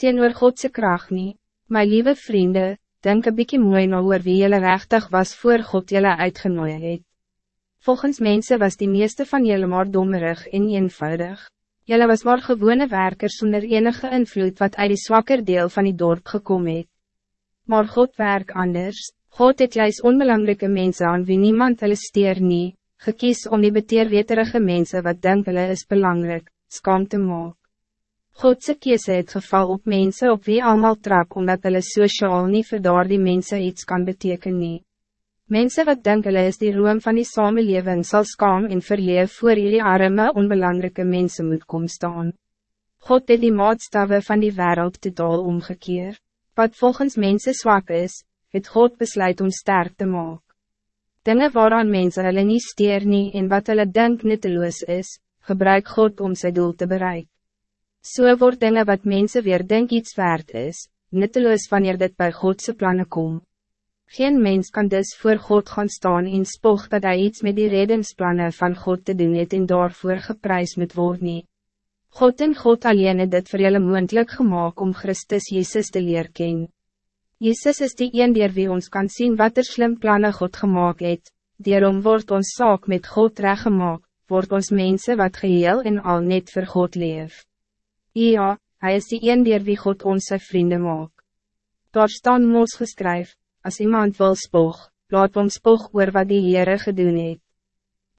teenoor Godse kracht niet. My lieve vrienden, denk een bykie mooi na oor wie jylle rechtig was voor God jylle uitgenooi het. Volgens mensen was die meeste van jylle maar dommerig en eenvoudig. Jylle was maar gewone werkers zonder enige invloed wat uit die zwakker deel van die dorp gekomen het. Maar God werk anders, God het juist onbelangrijke mensen aan wie niemand hulle steer nie, gekies om die beteerweterige mensen wat denk hulle is belangrijk, skam te maak. Godse kiese het geval op mensen op wie allemaal trap omdat hulle sociaal nie vir daar die mense iets kan betekenen. nie. Mensen wat denk hulle is die roem van die samenleving zal skam en verleef voor jullie arme onbelangrijke mensen moet kom staan. God het die maatstave van die wereld totaal omgekeer. Wat volgens mensen zwak is, het God besluit om sterk te maken. Dingen waaraan mensen hulle nie steer nie en wat hulle denk nutteloos is, gebruik God om zijn doel te bereiken. So word dinge wat mensen weer denk iets waard is, nutteloos wanneer dit bij Godse plannen kom. Geen mens kan dus voor God gaan staan en spog dat hij iets met die redensplannen van God te doen het en daarvoor geprijs moet worden. God en God alleen het dit vir julle moendlik gemaakt om Christus Jezus te leer ken. Jezus is die een die wie ons kan zien wat er slim plannen God gemaakt het, daarom wordt ons zaak met God rechtgemaakt, wordt ons mensen wat geheel en al net voor God leeft. Ja, hij is die een dier wie God onze vrienden maak. Daar staan moos geskryf, als iemand wil spog, laat ons spog oor wat die Heere gedoen het.